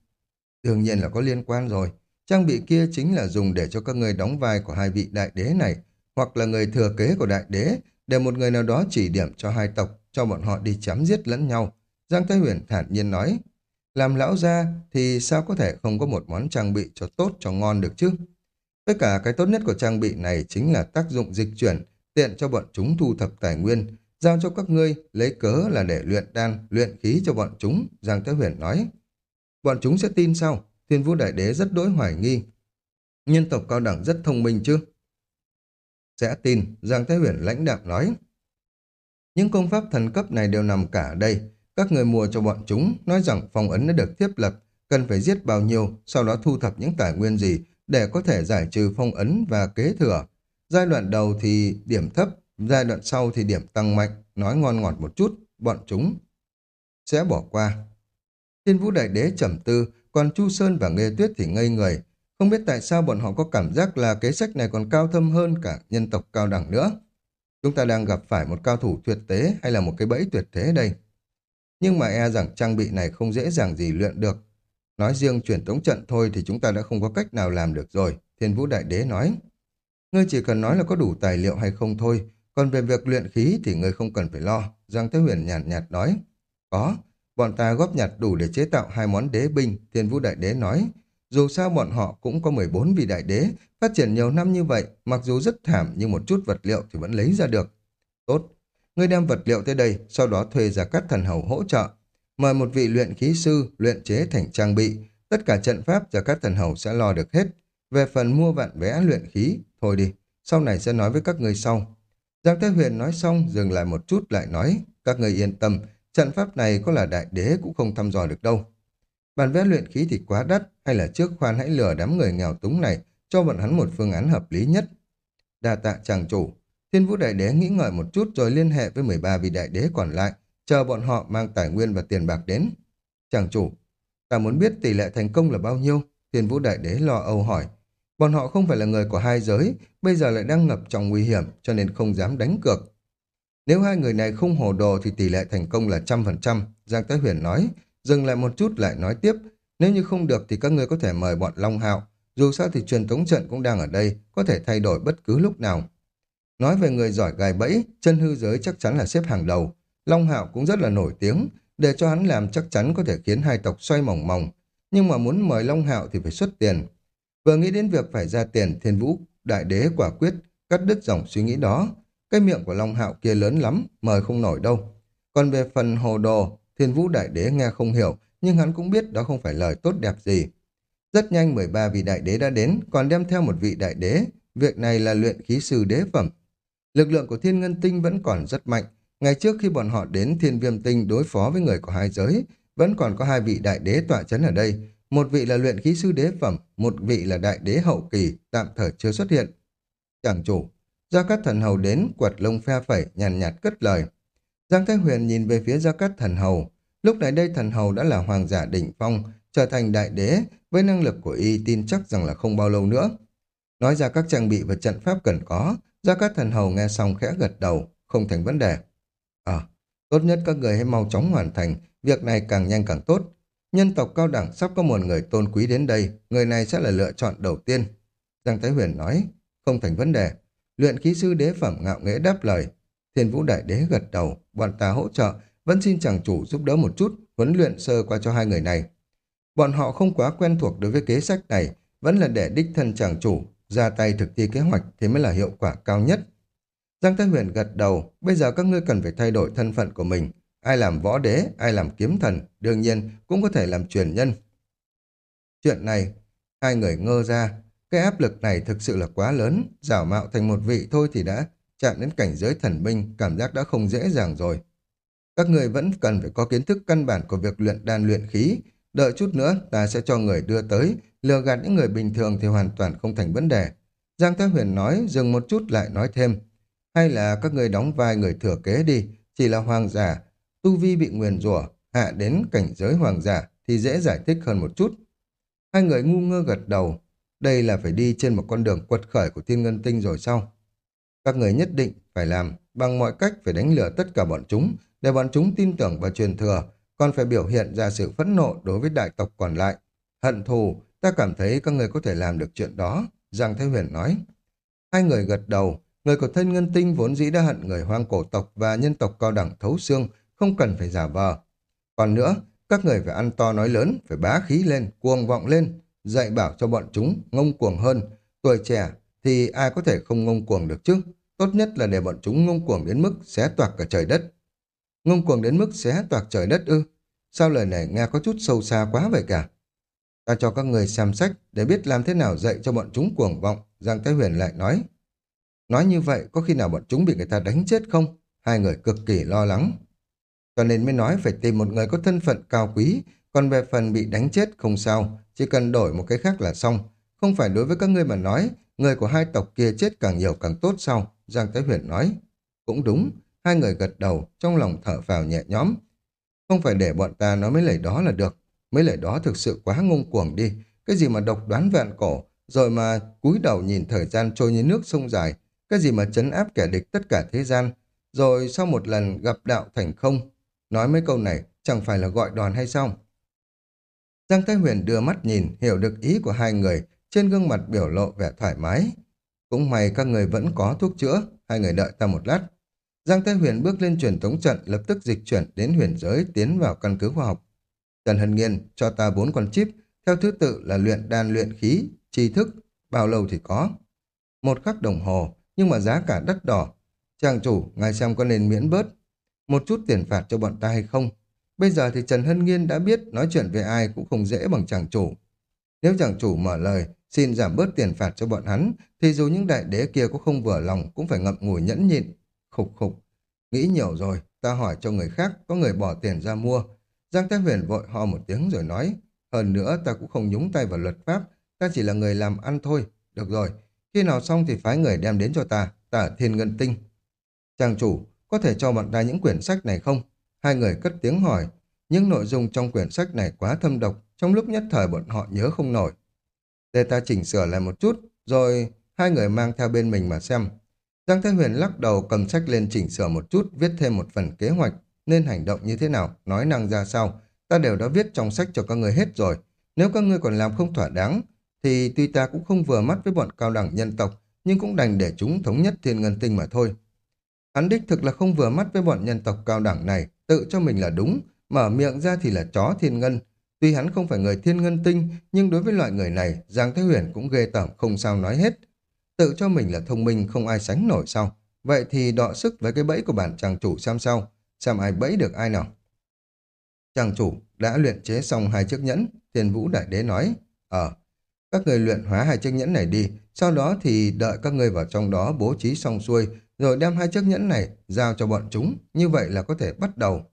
Đương nhiên là có liên quan rồi. Trang bị kia chính là dùng để cho các người đóng vai của hai vị đại đế này, hoặc là người thừa kế của đại đế, để một người nào đó chỉ điểm cho hai tộc, cho bọn họ đi chém giết lẫn nhau. Giang Thái Huyền thản nhiên nói, làm lão gia thì sao có thể không có một món trang bị cho tốt cho ngon được chứ? Tất cả cái tốt nhất của trang bị này chính là tác dụng dịch chuyển, tiện cho bọn chúng thu thập tài nguyên, giao cho các ngươi lấy cớ là để luyện đan, luyện khí cho bọn chúng, Giang Thế Huyền nói. Bọn chúng sẽ tin sao? Thiên Vũ Đại Đế rất đối hoài nghi. Nhân tộc cao đẳng rất thông minh chứ? Sẽ tin, Giang thái Huyền lãnh đạm nói. Những công pháp thần cấp này đều nằm cả ở đây. Các người mua cho bọn chúng, nói rằng phong ấn đã được thiết lập, cần phải giết bao nhiêu, sau đó thu thập những tài nguyên gì để có thể giải trừ phong ấn và kế thừa. Giai đoạn đầu thì điểm thấp, giai đoạn sau thì điểm tăng mạnh, nói ngon ngọt một chút, bọn chúng sẽ bỏ qua. Thiên vũ đại đế trầm tư, còn Chu Sơn và Nghê Tuyết thì ngây người. Không biết tại sao bọn họ có cảm giác là kế sách này còn cao thâm hơn cả nhân tộc cao đẳng nữa. Chúng ta đang gặp phải một cao thủ tuyệt tế hay là một cái bẫy tuyệt thế đây. Nhưng mà e rằng trang bị này không dễ dàng gì luyện được. Nói riêng truyền tống trận thôi thì chúng ta đã không có cách nào làm được rồi, Thiên Vũ Đại Đế nói. Ngươi chỉ cần nói là có đủ tài liệu hay không thôi, còn về việc luyện khí thì ngươi không cần phải lo, Giang Thế Huyền nhàn nhạt, nhạt nói. Có, bọn ta góp nhặt đủ để chế tạo hai món đế binh, Thiên Vũ Đại Đế nói. Dù sao bọn họ cũng có 14 vị đại đế, phát triển nhiều năm như vậy, mặc dù rất thảm nhưng một chút vật liệu thì vẫn lấy ra được. Tốt, ngươi đem vật liệu tới đây, sau đó thuê ra các thần hầu hỗ trợ. Mời một vị luyện khí sư luyện chế thành trang bị, tất cả trận pháp và các thần hầu sẽ lo được hết. Về phần mua vạn vẽ luyện khí, thôi đi, sau này sẽ nói với các người sau. Giang thế Huyền nói xong, dừng lại một chút lại nói, các người yên tâm, trận pháp này có là đại đế cũng không thăm dò được đâu. Bản vẽ luyện khí thì quá đắt, hay là trước khoan hãy lừa đám người nghèo túng này, cho bọn hắn một phương án hợp lý nhất. Đa tạ chàng chủ, Thiên Vũ Đại Đế nghĩ ngợi một chút rồi liên hệ với 13 vị đại đế còn lại, chờ bọn họ mang tài nguyên và tiền bạc đến. Chàng chủ, ta muốn biết tỷ lệ thành công là bao nhiêu? Thiên Vũ Đại Đế lo âu hỏi. Bọn họ không phải là người của hai giới, bây giờ lại đang ngập trong nguy hiểm, cho nên không dám đánh cược. Nếu hai người này không hồ đồ thì tỷ lệ thành công là trăm phần trăm, Giang Thái Huyền nói, dừng lại một chút lại nói tiếp. Nếu như không được thì các người có thể mời bọn Long Hạo, dù sao thì truyền thống trận cũng đang ở đây, có thể thay đổi bất cứ lúc nào. Nói về người giỏi gài bẫy, chân hư giới chắc chắn là xếp hàng đầu. Long Hạo cũng rất là nổi tiếng, để cho hắn làm chắc chắn có thể khiến hai tộc xoay mỏng mỏng. Nhưng mà muốn mời Long Hạo thì phải xuất tiền. Vừa nghĩ đến việc phải ra tiền, thiên vũ, đại đế quả quyết, cắt đứt dòng suy nghĩ đó. Cái miệng của Long Hạo kia lớn lắm, mời không nổi đâu. Còn về phần hồ đồ, Thiên Vũ Đại Đế nghe không hiểu, nhưng hắn cũng biết đó không phải lời tốt đẹp gì. Rất nhanh 13 vị đại đế đã đến, còn đem theo một vị đại đế. Việc này là luyện khí sư đế phẩm. Lực lượng của thiên ngân tinh vẫn còn rất mạnh. Ngày trước khi bọn họ đến thiên viêm tinh đối phó với người của hai giới, vẫn còn có hai vị đại đế tọa chấn ở đây. Một vị là luyện khí sư đế phẩm, một vị là đại đế hậu kỳ, tạm thời chưa xuất hiện. Chẳng chủ, Gia Cát Thần Hầu đến, quật lông phe phẩy, nhàn nhạt, nhạt cất lời. Giang Thái Huyền nhìn về phía Gia Cát Thần Hầu. Lúc này đây Thần Hầu đã là hoàng giả đỉnh phong, trở thành đại đế, với năng lực của y tin chắc rằng là không bao lâu nữa. Nói ra các trang bị và trận pháp cần có, Gia Cát Thần Hầu nghe xong khẽ gật đầu, không thành vấn đề. Ờ, tốt nhất các người hãy mau chóng hoàn thành, việc này càng nhanh càng tốt. Nhân tộc cao đẳng sắp có một người tôn quý đến đây, người này sẽ là lựa chọn đầu tiên. Giang Thái Huyền nói, không thành vấn đề. Luyện khí sư đế phẩm ngạo nghễ đáp lời. Thiên Vũ Đại Đế gật đầu, bọn ta hỗ trợ, vẫn xin chàng chủ giúp đỡ một chút, huấn luyện sơ qua cho hai người này. Bọn họ không quá quen thuộc đối với kế sách này, vẫn là để đích thân chàng chủ ra tay thực thi kế hoạch thì mới là hiệu quả cao nhất. Giang Thái Huyền gật đầu, bây giờ các ngươi cần phải thay đổi thân phận của mình. Ai làm võ đế, ai làm kiếm thần, đương nhiên cũng có thể làm truyền nhân. Chuyện này, hai người ngơ ra, cái áp lực này thực sự là quá lớn, giả mạo thành một vị thôi thì đã chạm đến cảnh giới thần binh cảm giác đã không dễ dàng rồi. Các người vẫn cần phải có kiến thức căn bản của việc luyện đan luyện khí, đợi chút nữa ta sẽ cho người đưa tới, lừa gạt những người bình thường thì hoàn toàn không thành vấn đề. Giang Thái Huyền nói, dừng một chút lại nói thêm, hay là các người đóng vai người thừa kế đi, chỉ là hoàng giả, tu vi bị nguyền rủa hạ đến cảnh giới hoàng giả thì dễ giải thích hơn một chút. Hai người ngu ngơ gật đầu, đây là phải đi trên một con đường quật khởi của thiên ngân tinh rồi sao? Các người nhất định phải làm, bằng mọi cách phải đánh lừa tất cả bọn chúng, để bọn chúng tin tưởng và truyền thừa, còn phải biểu hiện ra sự phẫn nộ đối với đại tộc còn lại. Hận thù, ta cảm thấy các người có thể làm được chuyện đó, Giang Thái Huyền nói. Hai người gật đầu, người của thân ngân tinh vốn dĩ đã hận người hoang cổ tộc và nhân tộc cao đẳng thấu xương, không cần phải giả vờ. Còn nữa, các người phải ăn to nói lớn, phải bá khí lên, cuồng vọng lên, dạy bảo cho bọn chúng ngông cuồng hơn. Tuổi trẻ thì ai có thể không ngông cuồng được chứ? Tốt nhất là để bọn chúng ngông cuồng đến mức xé toạc cả trời đất. Ngông cuồng đến mức xé toạc trời đất ư? Sao lời này nghe có chút sâu xa quá vậy cả? Ta cho các người xem sách để biết làm thế nào dạy cho bọn chúng cuồng vọng, Giang Thái Huyền lại nói. Nói như vậy có khi nào bọn chúng bị người ta đánh chết không? Hai người cực kỳ lo lắng. Cho nên mới nói phải tìm một người có thân phận cao quý, còn về phần bị đánh chết không sao, chỉ cần đổi một cái khác là xong. Không phải đối với các ngươi mà nói, người của hai tộc kia chết càng nhiều càng tốt sao? Giang Thái Huyền nói. Cũng đúng, hai người gật đầu, trong lòng thở vào nhẹ nhõm. Không phải để bọn ta nói mấy lời đó là được. Mấy lời đó thực sự quá ngông cuồng đi. Cái gì mà độc đoán vẹn cổ, rồi mà cúi đầu nhìn thời gian trôi như nước sông dài. Cái gì mà chấn áp kẻ địch tất cả thế gian. Rồi sau một lần gặp đạo thành không, nói mấy câu này chẳng phải là gọi đòn hay sao? Giang Thái Huyền đưa mắt nhìn, hiểu được ý của hai người, trên gương mặt biểu lộ vẻ thoải mái. Cũng may các người vẫn có thuốc chữa, hai người đợi ta một lát. Giang Thái Huyền bước lên truyền tống trận, lập tức dịch chuyển đến huyền giới, tiến vào căn cứ khoa học. Trần Hân Nghiên cho ta bốn con chip, theo thứ tự là luyện đan luyện khí, tri thức, bao lâu thì có. Một khắc đồng hồ, nhưng mà giá cả đắt đỏ. Chàng chủ, ngài xem có nên miễn bớt một chút tiền phạt cho bọn ta hay không? Bây giờ thì Trần Hân Nghiên đã biết nói chuyện với ai cũng không dễ bằng chàng chủ. Nếu chàng chủ mở lời, xin giảm bớt tiền phạt cho bọn hắn, thì dù những đại đế kia có không vừa lòng cũng phải ngậm ngùi nhẫn nhịn. Khục khục. Nghĩ nhiều rồi, ta hỏi cho người khác, có người bỏ tiền ra mua. Giang Thái Huyền vội ho một tiếng rồi nói, hơn nữa ta cũng không nhúng tay vào luật pháp, ta chỉ là người làm ăn thôi. Được rồi, khi nào xong thì phái người đem đến cho ta, ta ở Thiên Ngân Tinh. Chàng chủ, có thể cho bọn ta những quyển sách này không? Hai người cất tiếng hỏi. Những nội dung trong quyển sách này quá thâm độc, trong lúc nhất thời bọn họ nhớ không nổi. Để ta chỉnh sửa lại một chút, rồi hai người mang theo bên mình mà xem. Giang Thái Huyền lắc đầu cầm sách lên chỉnh sửa một chút, viết thêm một phần kế hoạch, nên hành động như thế nào, nói năng ra sao. Ta đều đã viết trong sách cho các người hết rồi. Nếu các ngươi còn làm không thỏa đáng, thì tuy ta cũng không vừa mắt với bọn cao đẳng nhân tộc, nhưng cũng đành để chúng thống nhất thiên ngân tinh mà thôi. Hắn đích thực là không vừa mắt với bọn nhân tộc cao đẳng này, tự cho mình là đúng, mở miệng ra thì là chó thiên ngân. Tuy hắn không phải người thiên ngân tinh, nhưng đối với loại người này, Giang Thế Huyền cũng ghê tởm không sao nói hết. Tự cho mình là thông minh không ai sánh nổi sao. Vậy thì đọ sức với cái bẫy của bản chàng chủ xem sao, xem ai bẫy được ai nào. Chàng chủ đã luyện chế xong hai chiếc nhẫn, thiên vũ đại đế nói. Ờ, các người luyện hóa hai chiếc nhẫn này đi, sau đó thì đợi các người vào trong đó bố trí xong xuôi, rồi đem hai chiếc nhẫn này giao cho bọn chúng, như vậy là có thể bắt đầu.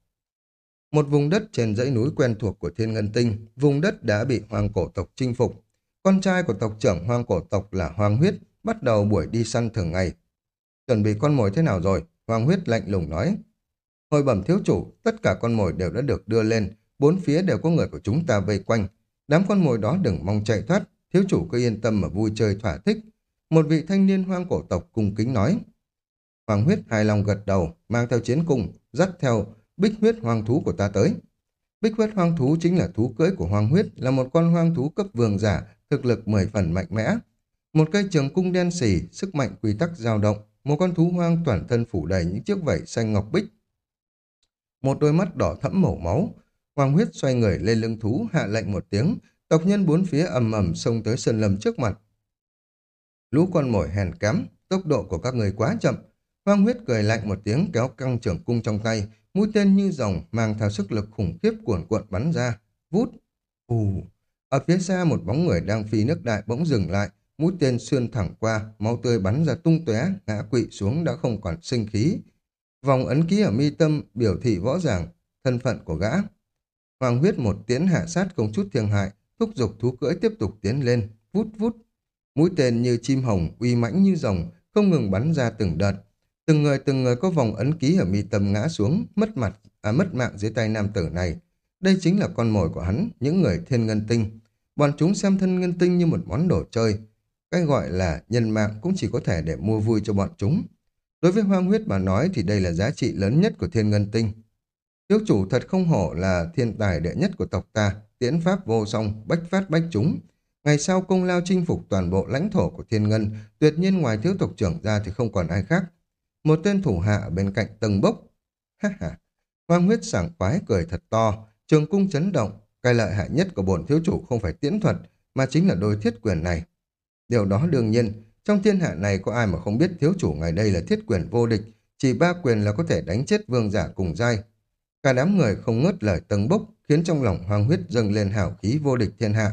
Một vùng đất trên dãy núi quen thuộc của Thiên Ngân Tinh, vùng đất đã bị hoàng cổ tộc chinh phục. Con trai của tộc trưởng hoàng cổ tộc là Hoàng Huyết, bắt đầu buổi đi săn thường ngày. Chuẩn bị con mồi thế nào rồi? Hoàng Huyết lạnh lùng nói. Hồi bẩm thiếu chủ, tất cả con mồi đều đã được đưa lên, bốn phía đều có người của chúng ta vây quanh. Đám con mồi đó đừng mong chạy thoát, thiếu chủ cứ yên tâm mà vui chơi thỏa thích. Một vị thanh niên hoang cổ tộc cung kính nói. Hoàng huyết hài lòng gật đầu, mang theo chiến cung, dắt theo bích huyết hoang thú của ta tới. Bích huyết hoang thú chính là thú cưỡi của hoang huyết, là một con hoang thú cấp vương giả, thực lực mười phần mạnh mẽ. Một cây trường cung đen xỉ, sức mạnh quy tắc dao động, một con thú hoang toàn thân phủ đầy những chiếc vảy xanh ngọc bích. Một đôi mắt đỏ thẫm màu máu, Hoàng huyết xoay người lên lưng thú, hạ lệnh một tiếng, tộc nhân bốn phía ầm ầm xông tới sơn lâm trước mặt. Lũ con mồi hèn kém, tốc độ của các người quá chậm. Hoàng huyết cười lạnh một tiếng kéo căng trưởng cung trong tay, mũi tên như rồng mang theo sức lực khủng khiếp cuộn cuộn bắn ra. Vút! Ù! Ở phía xa một bóng người đang phi nước đại bỗng dừng lại, mũi tên xuyên thẳng qua, máu tươi bắn ra tung tóe, ngã quỵ xuống đã không còn sinh khí. Vòng ấn ký ở mi tâm biểu thị rõ ràng thân phận của gã. Hoàng huyết một tiến hạ sát không chút thiêng hại, thúc giục thú cưỡi tiếp tục tiến lên, vút vút. Mũi tên như chim hồng, uy mãnh như rồng, không ngừng bắn ra từng đợt. Từng người từng người có vòng ấn ký ở mi tâm ngã xuống, mất mặt, à mất mạng dưới tay nam tử này. Đây chính là con mồi của hắn, những người thiên ngân tinh. Bọn chúng xem thân ngân tinh như một món đồ chơi. Cái gọi là nhân mạng cũng chỉ có thể để mua vui cho bọn chúng. Đối với hoang huyết mà nói thì đây là giá trị lớn nhất của thiên ngân tinh. Thiếu chủ thật không hổ là thiên tài đệ nhất của tộc ta, tiễn pháp vô song, bách phát bách chúng. Ngày sau công lao chinh phục toàn bộ lãnh thổ của thiên ngân, tuyệt nhiên ngoài thiếu tộc trưởng ra thì không còn ai khác. Một tên thủ hạ bên cạnh tầng bốc. Ha ha, hoang huyết sảng khoái cười thật to, trường cung chấn động. Cái lợi hại nhất của bổn thiếu chủ không phải tiễn thuật, mà chính là đôi thiết quyền này. Điều đó đương nhiên, trong thiên hạ này có ai mà không biết thiếu chủ ngày đây là thiết quyền vô địch, chỉ ba quyền là có thể đánh chết vương giả cùng giai, Cả đám người không ngớt lời tầng bốc, khiến trong lòng hoang huyết dâng lên hào khí vô địch thiên hạ.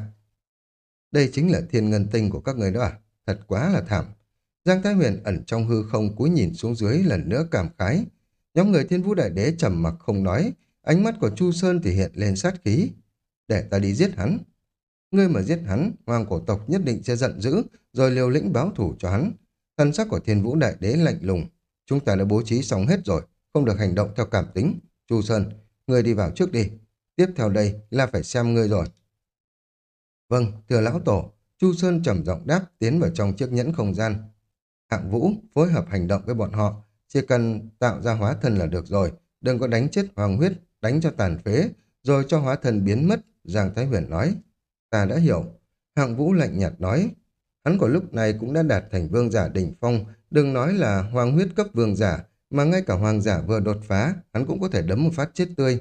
Đây chính là thiên ngân tinh của các người đó à? Thật quá là thảm. Giang Thái Huyền ẩn trong hư không cúi nhìn xuống dưới lần nữa cảm khái. Nhóm người thiên vũ đại đế trầm mặc không nói, ánh mắt của Chu Sơn thì hiện lên sát khí. Để ta đi giết hắn. Ngươi mà giết hắn, hoàng cổ tộc nhất định sẽ giận dữ, rồi liều lĩnh báo thủ cho hắn. Thân sắc của thiên vũ đại đế lạnh lùng. Chúng ta đã bố trí xong hết rồi, không được hành động theo cảm tính. Chu Sơn, ngươi đi vào trước đi. Tiếp theo đây là phải xem ngươi rồi. Vâng, thưa lão tổ, Chu Sơn trầm giọng đáp tiến vào trong chiếc nhẫn không gian. Hạng Vũ phối hợp hành động với bọn họ, chỉ cần tạo ra hóa thân là được rồi, đừng có đánh chết hoàng huyết, đánh cho tàn phế, rồi cho hóa thân biến mất, Giang Thái Huyền nói. Ta đã hiểu. Hạng Vũ lạnh nhạt nói, hắn của lúc này cũng đã đạt thành vương giả đỉnh phong, đừng nói là hoàng huyết cấp vương giả, mà ngay cả hoàng giả vừa đột phá, hắn cũng có thể đấm một phát chết tươi.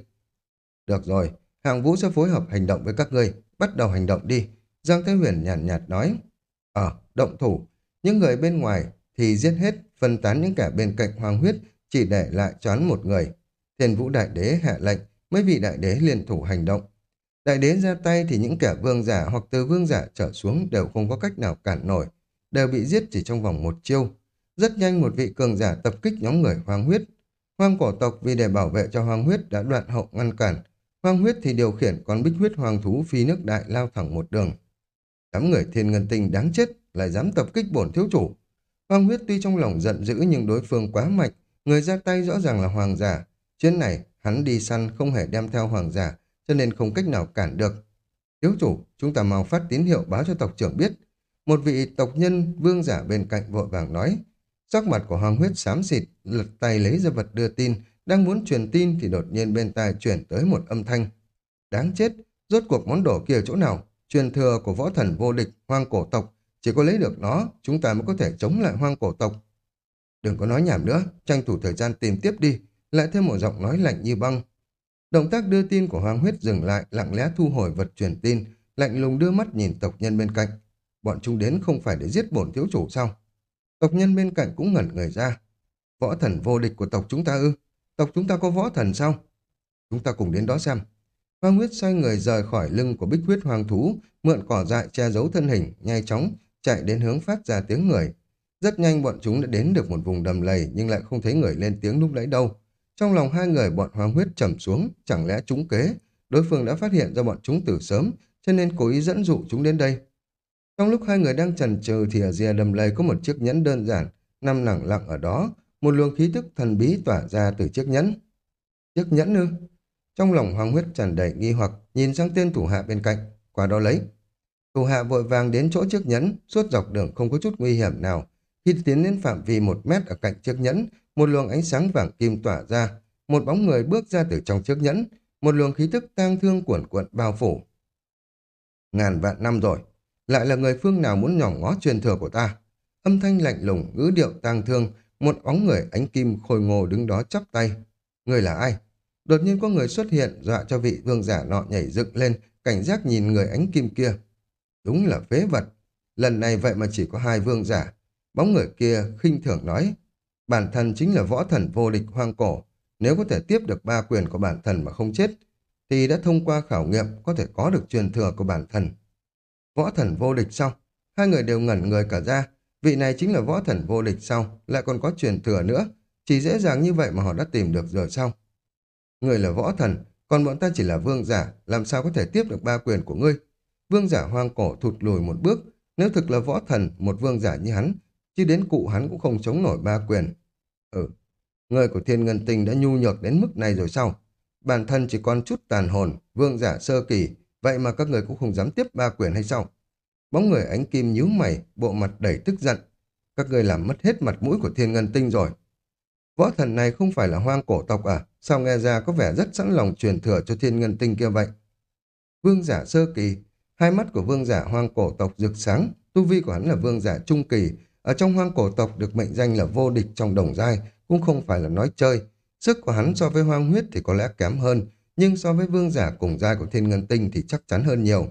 Được rồi, Hạng vũ sẽ phối hợp hành động với các ngươi, bắt đầu hành động đi. Giang Thế Huyền nhàn nhạt, nhạt nói. Ờ, động thủ, những người bên ngoài thì giết hết, phân tán những kẻ bên cạnh hoàng huyết, chỉ để lại choán một người. Thiên vũ đại đế hạ lệnh, mấy vị đại đế liên thủ hành động. Đại đế ra tay thì những kẻ vương giả hoặc từ vương giả trở xuống đều không có cách nào cản nổi, đều bị giết chỉ trong vòng một chiêu. Rất nhanh một vị cường giả tập kích nhóm người hoang huyết. Hoang cổ tộc vì để bảo vệ cho hoang huyết đã đoạn hậu ngăn cản. Hoang huyết thì điều khiển con bích huyết hoàng thú phi nước đại lao thẳng một đường. Đám người thiên ngân tinh đáng chết lại dám tập kích bổn thiếu chủ. Hoang huyết tuy trong lòng giận dữ nhưng đối phương quá mạnh, người ra tay rõ ràng là hoàng giả. Chuyến này hắn đi săn không hề đem theo hoàng giả, cho nên không cách nào cản được. Thiếu chủ, chúng ta mau phát tín hiệu báo cho tộc trưởng biết. Một vị tộc nhân vương giả bên cạnh vội vàng nói, Sắc mặt của Hoàng huyết xám xịt, lật tay lấy ra vật đưa tin, đang muốn truyền tin thì đột nhiên bên tai chuyển tới một âm thanh. Đáng chết, rốt cuộc món đồ kia chỗ nào? Truyền thừa của võ thần vô địch, hoang cổ tộc. Chỉ có lấy được nó, chúng ta mới có thể chống lại hoang cổ tộc. Đừng có nói nhảm nữa, tranh thủ thời gian tìm tiếp đi. Lại thêm một giọng nói lạnh như băng. Động tác đưa tin của Hoàng huyết dừng lại, lặng lẽ thu hồi vật truyền tin, lạnh lùng đưa mắt nhìn tộc nhân bên cạnh. Bọn chúng đến không phải để giết bổn thiếu chủ sao? Tộc nhân bên cạnh cũng ngẩn người ra. Võ thần vô địch của tộc chúng ta ư? Tộc chúng ta có võ thần sao? Chúng ta cùng đến đó xem. Hoang huyết xoay người rời khỏi lưng của bích huyết hoàng thú, mượn cỏ dại che giấu thân hình, nhanh chóng, chạy đến hướng phát ra tiếng người. Rất nhanh bọn chúng đã đến được một vùng đầm lầy nhưng lại không thấy người lên tiếng lúc nãy đâu. Trong lòng hai người bọn hoang huyết trầm xuống, chẳng lẽ chúng kế. Đối phương đã phát hiện ra bọn chúng từ sớm, cho nên cố ý dẫn dụ chúng đến đây. Trong lúc hai người đang chần chừ thì ở rìa đầm lầy có một chiếc nhẫn đơn giản, nằm lẳng lặng ở đó, một luồng khí tức thần bí tỏa ra từ chiếc nhẫn. Chiếc nhẫn ư? Trong lòng hoàng huyết tràn đầy nghi hoặc, nhìn sang tên thủ hạ bên cạnh, qua đó lấy. Thủ hạ vội vàng đến chỗ chiếc nhẫn, suốt dọc đường không có chút nguy hiểm nào. Khi tiến đến phạm vi một mét ở cạnh chiếc nhẫn, một luồng ánh sáng vàng kim tỏa ra, một bóng người bước ra từ trong chiếc nhẫn, một luồng khí tức tang thương cuộn cuộn bao phủ. Ngàn vạn năm rồi, lại là người phương nào muốn nhỏ ngó truyền thừa của ta? Âm thanh lạnh lùng, ngữ điệu tang thương, một bóng người ánh kim khôi ngô đứng đó chắp tay. Người là ai? Đột nhiên có người xuất hiện, dọa cho vị vương giả nọ nhảy dựng lên, cảnh giác nhìn người ánh kim kia. Đúng là phế vật. Lần này vậy mà chỉ có hai vương giả. Bóng người kia khinh thường nói, bản thân chính là võ thần vô địch hoang cổ. Nếu có thể tiếp được ba quyền của bản thân mà không chết, thì đã thông qua khảo nghiệm có thể có được truyền thừa của bản thân. Võ thần vô địch sau, Hai người đều ngẩn người cả ra. Vị này chính là võ thần vô địch sau, Lại còn có truyền thừa nữa. Chỉ dễ dàng như vậy mà họ đã tìm được rồi sao? Người là võ thần, còn bọn ta chỉ là vương giả, làm sao có thể tiếp được ba quyền của ngươi? Vương giả hoang cổ thụt lùi một bước, nếu thực là võ thần, một vương giả như hắn, chứ đến cụ hắn cũng không chống nổi ba quyền. Ừ, người của thiên ngân tinh đã nhu nhược đến mức này rồi sao? Bản thân chỉ còn chút tàn hồn, vương giả sơ kỳ, vậy mà các người cũng không dám tiếp ba quyền hay sao? Bóng người ánh kim nhíu mày, bộ mặt đầy tức giận. Các người làm mất hết mặt mũi của thiên ngân tinh rồi. Võ thần này không phải là hoang cổ tộc à? Sao nghe ra có vẻ rất sẵn lòng truyền thừa cho thiên ngân tinh kia vậy? Vương giả sơ kỳ, hai mắt của vương giả hoang cổ tộc rực sáng, tu vi của hắn là vương giả trung kỳ, ở trong hoang cổ tộc được mệnh danh là vô địch trong đồng giai, cũng không phải là nói chơi. Sức của hắn so với hoang huyết thì có lẽ kém hơn, nhưng so với vương giả cùng giai của thiên ngân tinh thì chắc chắn hơn nhiều.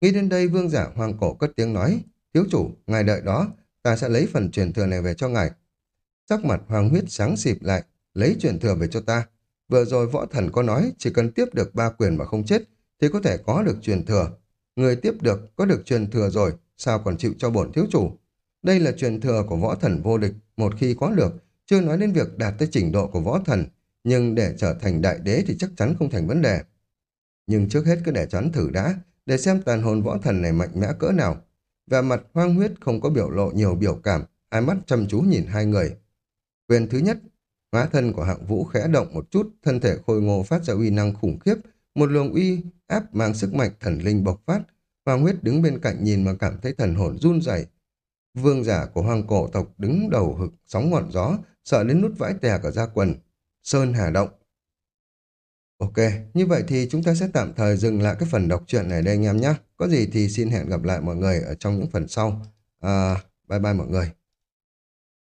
Nghĩ đến đây vương giả hoang cổ cất tiếng nói, thiếu chủ, ngài đợi đó, ta sẽ lấy phần truyền thừa này về cho ngài. Sắc mặt hoàng huyết sáng xịp lại, lấy truyền thừa về cho ta. Vừa rồi võ thần có nói chỉ cần tiếp được ba quyền mà không chết thì có thể có được truyền thừa. Người tiếp được có được truyền thừa rồi, sao còn chịu cho bổn thiếu chủ? Đây là truyền thừa của võ thần vô địch, một khi có được, chưa nói đến việc đạt tới trình độ của võ thần, nhưng để trở thành đại đế thì chắc chắn không thành vấn đề. Nhưng trước hết cứ để choán thử đã, để xem tàn hồn võ thần này mạnh mẽ cỡ nào. Và mặt hoang huyết không có biểu lộ nhiều biểu cảm, hai mắt chăm chú nhìn hai người. Quyền thứ nhất, hóa thân của hạng vũ khẽ động một chút, thân thể khôi ngô phát ra uy năng khủng khiếp, một luồng uy áp mang sức mạnh thần linh bộc phát. Hoàng huyết đứng bên cạnh nhìn mà cảm thấy thần hồn run rẩy. Vương giả của hoàng cổ tộc đứng đầu hực sóng ngọn gió, sợ đến nút vãi tè cả da quần. Sơn Hà Động Ok, như vậy thì chúng ta sẽ tạm thời dừng lại cái phần đọc truyện này đây anh em nhé. Có gì thì xin hẹn gặp lại mọi người ở trong những phần sau. À, bye bye mọi người.